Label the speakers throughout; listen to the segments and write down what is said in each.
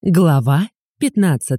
Speaker 1: Глава 15.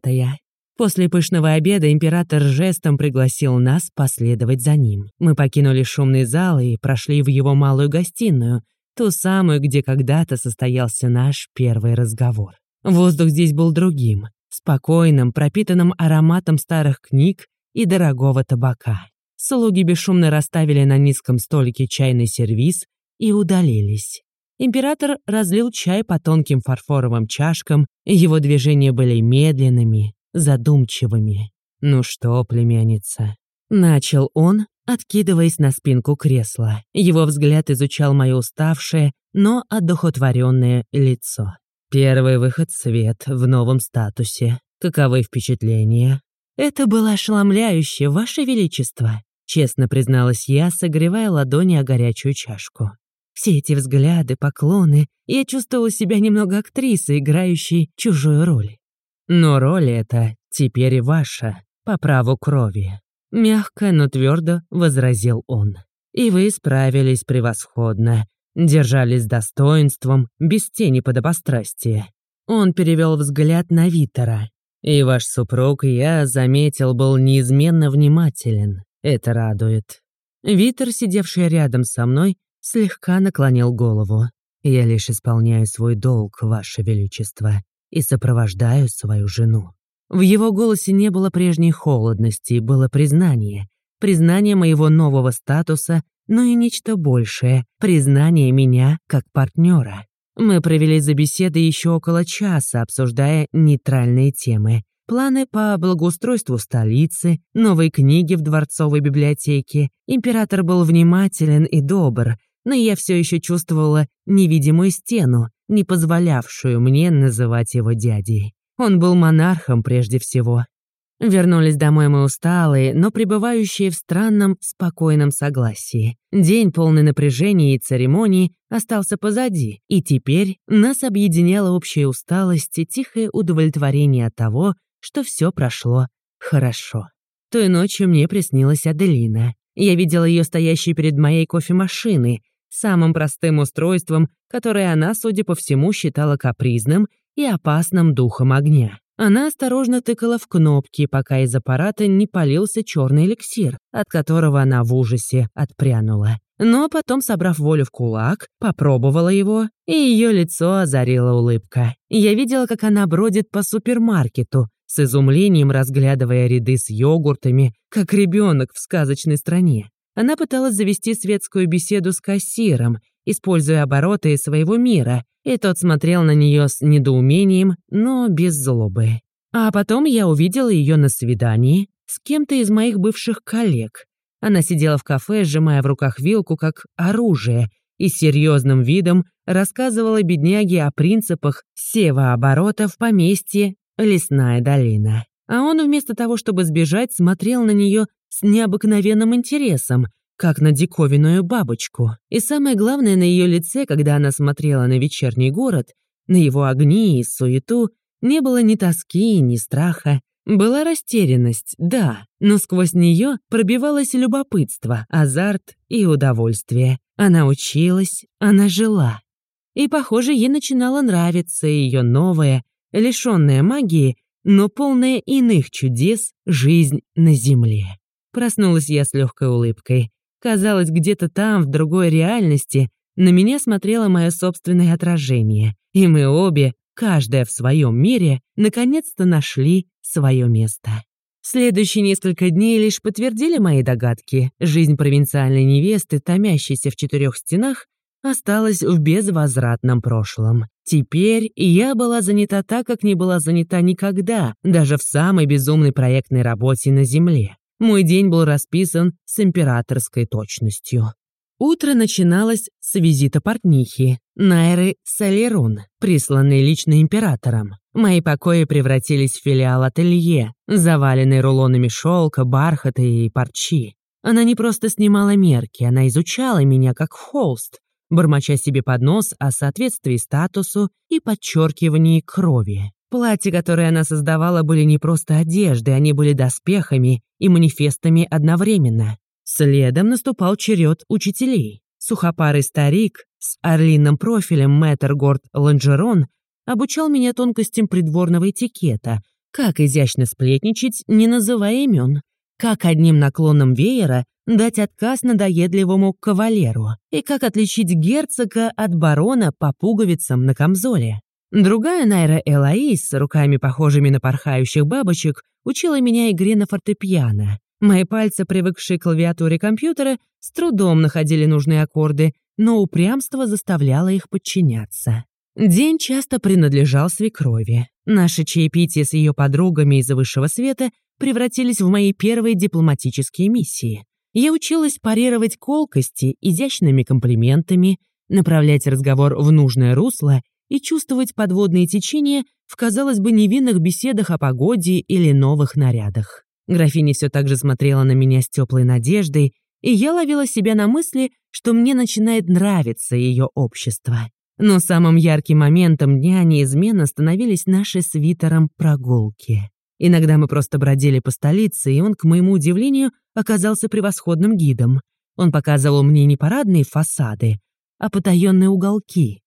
Speaker 1: После пышного обеда император жестом пригласил нас последовать за ним. Мы покинули шумный зал и прошли в его малую гостиную, ту самую, где когда-то состоялся наш первый разговор. Воздух здесь был другим, спокойным, пропитанным ароматом старых книг и дорогого табака. Слуги бесшумно расставили на низком столике чайный сервиз и удалились. Император разлил чай по тонким фарфоровым чашкам, и его движения были медленными, задумчивыми. «Ну что, племянница?» Начал он, откидываясь на спинку кресла. Его взгляд изучал мое уставшее, но одухотворенное лицо. Первый выход свет в новом статусе. Каковы впечатления? Это было ошеломляюще, Ваше Величество, честно призналась я, согревая ладони о горячую чашку. Все эти взгляды, поклоны, я чувствовала себя немного актрисой, играющей чужую роль. Но роль эта теперь ваша, по праву крови. Мягко, но твердо возразил он. И вы справились превосходно, держались достоинством, без тени подобострастия. Он перевел взгляд на Витера. И ваш супруг, я заметил, был неизменно внимателен. Это радует. Витер, сидевший рядом со мной, слегка наклонил голову. «Я лишь исполняю свой долг, Ваше Величество, и сопровождаю свою жену». В его голосе не было прежней холодности, было признание. Признание моего нового статуса, но и нечто большее, признание меня как партнера. Мы провели за беседой еще около часа, обсуждая нейтральные темы. Планы по благоустройству столицы, новые книги в дворцовой библиотеке. Император был внимателен и добр, но я все еще чувствовала невидимую стену, не позволявшую мне называть его дядей. Он был монархом прежде всего. Вернулись домой мы усталые, но пребывающие в странном, спокойном согласии. День, полный напряжения и церемоний, остался позади, и теперь нас объединяла общая усталость и тихое удовлетворение от того, что все прошло хорошо. Той ночью мне приснилась Аделина. Я видела ее стоящей перед моей кофемашиной, самым простым устройством, которое она, судя по всему, считала капризным и опасным духом огня. Она осторожно тыкала в кнопки, пока из аппарата не полился черный эликсир, от которого она в ужасе отпрянула. Но потом, собрав волю в кулак, попробовала его, и ее лицо озарила улыбка. Я видела, как она бродит по супермаркету, с изумлением разглядывая ряды с йогуртами, как ребенок в сказочной стране. Она пыталась завести светскую беседу с кассиром, используя обороты своего мира, и тот смотрел на нее с недоумением, но без злобы. А потом я увидела ее на свидании с кем-то из моих бывших коллег. Она сидела в кафе, сжимая в руках вилку как оружие, и серьезным видом рассказывала бедняге о принципах севооборота в поместье «Лесная долина». А он вместо того, чтобы сбежать, смотрел на нее с необыкновенным интересом, как на диковинную бабочку. И самое главное на ее лице, когда она смотрела на вечерний город, на его огни и суету, не было ни тоски, ни страха. Была растерянность, да, но сквозь нее пробивалось любопытство, азарт и удовольствие. Она училась, она жила. И, похоже, ей начинало нравиться ее новая, лишенная магии, но полная иных чудес жизнь на земле. Проснулась я с легкой улыбкой. Казалось, где-то там, в другой реальности, на меня смотрело мое собственное отражение, и мы обе, каждая в своем мире, наконец-то нашли свое место. Следующие несколько дней лишь подтвердили мои догадки. Жизнь провинциальной невесты, томящейся в четырех стенах, осталась в безвозвратном прошлом. Теперь я была занята так, как не была занята никогда, даже в самой безумной проектной работе на Земле. Мой день был расписан с императорской точностью. Утро начиналось с визита портнихи, Найры Солерун, присланной лично императором. Мои покои превратились в филиал ателье, заваленный рулонами шелка, бархата и парчи. Она не просто снимала мерки, она изучала меня как холст, бормоча себе под нос о соответствии статусу и подчеркивании крови. Платья, которые она создавала, были не просто одеждой, они были доспехами и манифестами одновременно. Следом наступал черед учителей. Сухопарый старик с орлиным профилем мэтр Горд Ланжерон обучал меня тонкостям придворного этикета, как изящно сплетничать, не называя имен, как одним наклоном веера дать отказ надоедливому кавалеру и как отличить герцога от барона по пуговицам на камзоле. Другая Найра Элаис с руками, похожими на порхающих бабочек, учила меня игре на фортепиано. Мои пальцы, привыкшие к клавиатуре компьютера, с трудом находили нужные аккорды, но упрямство заставляло их подчиняться. День часто принадлежал свекрови. Наши чаепития с ее подругами из высшего света превратились в мои первые дипломатические миссии. Я училась парировать колкости изящными комплиментами, направлять разговор в нужное русло и чувствовать подводные течения в, казалось бы, невинных беседах о погоде или новых нарядах. Графиня все так же смотрела на меня с теплой надеждой, и я ловила себя на мысли, что мне начинает нравиться ее общество. Но самым ярким моментом дня неизменно становились наши с Витером прогулки. Иногда мы просто бродили по столице, и он, к моему удивлению, оказался превосходным гидом. Он показывал мне не парадные фасады, а потаенные уголки.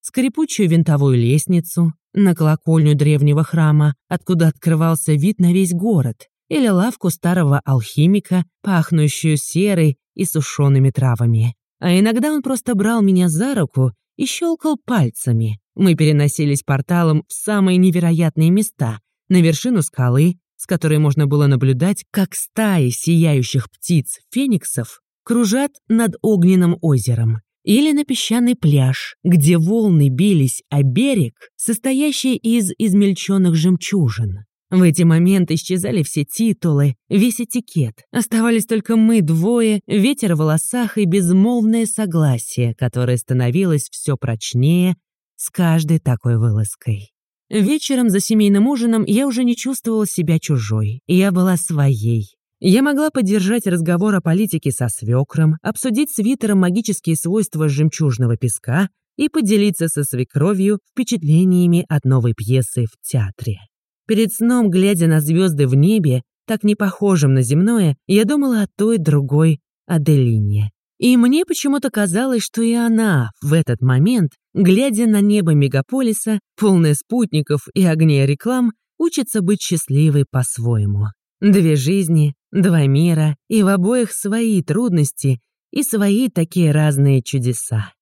Speaker 1: Скрипучую винтовую лестницу, на колокольню древнего храма, откуда открывался вид на весь город, или лавку старого алхимика, пахнущую серой и сушеными травами. А иногда он просто брал меня за руку и щелкал пальцами. Мы переносились порталом в самые невероятные места, на вершину скалы, с которой можно было наблюдать, как стаи сияющих птиц-фениксов кружат над огненным озером, или на песчаный пляж, где волны бились о берег, состоящий из измельченных жемчужин. В эти моменты исчезали все титулы, весь этикет. Оставались только мы двое, ветер в волосах и безмолвное согласие, которое становилось все прочнее с каждой такой вылазкой. Вечером за семейным ужином я уже не чувствовала себя чужой. Я была своей. Я могла поддержать разговор о политике со свекром, обсудить с Витером магические свойства жемчужного песка и поделиться со свекровью впечатлениями от новой пьесы в театре. Перед сном, глядя на звезды в небе, так не похожим на земное, я думала о той другой Аделине. И мне почему-то казалось, что и она в этот момент, глядя на небо мегаполиса, полное спутников и огней реклам, учится быть счастливой по-своему. Две жизни, два мира, и в обоих свои трудности и свои такие разные чудеса.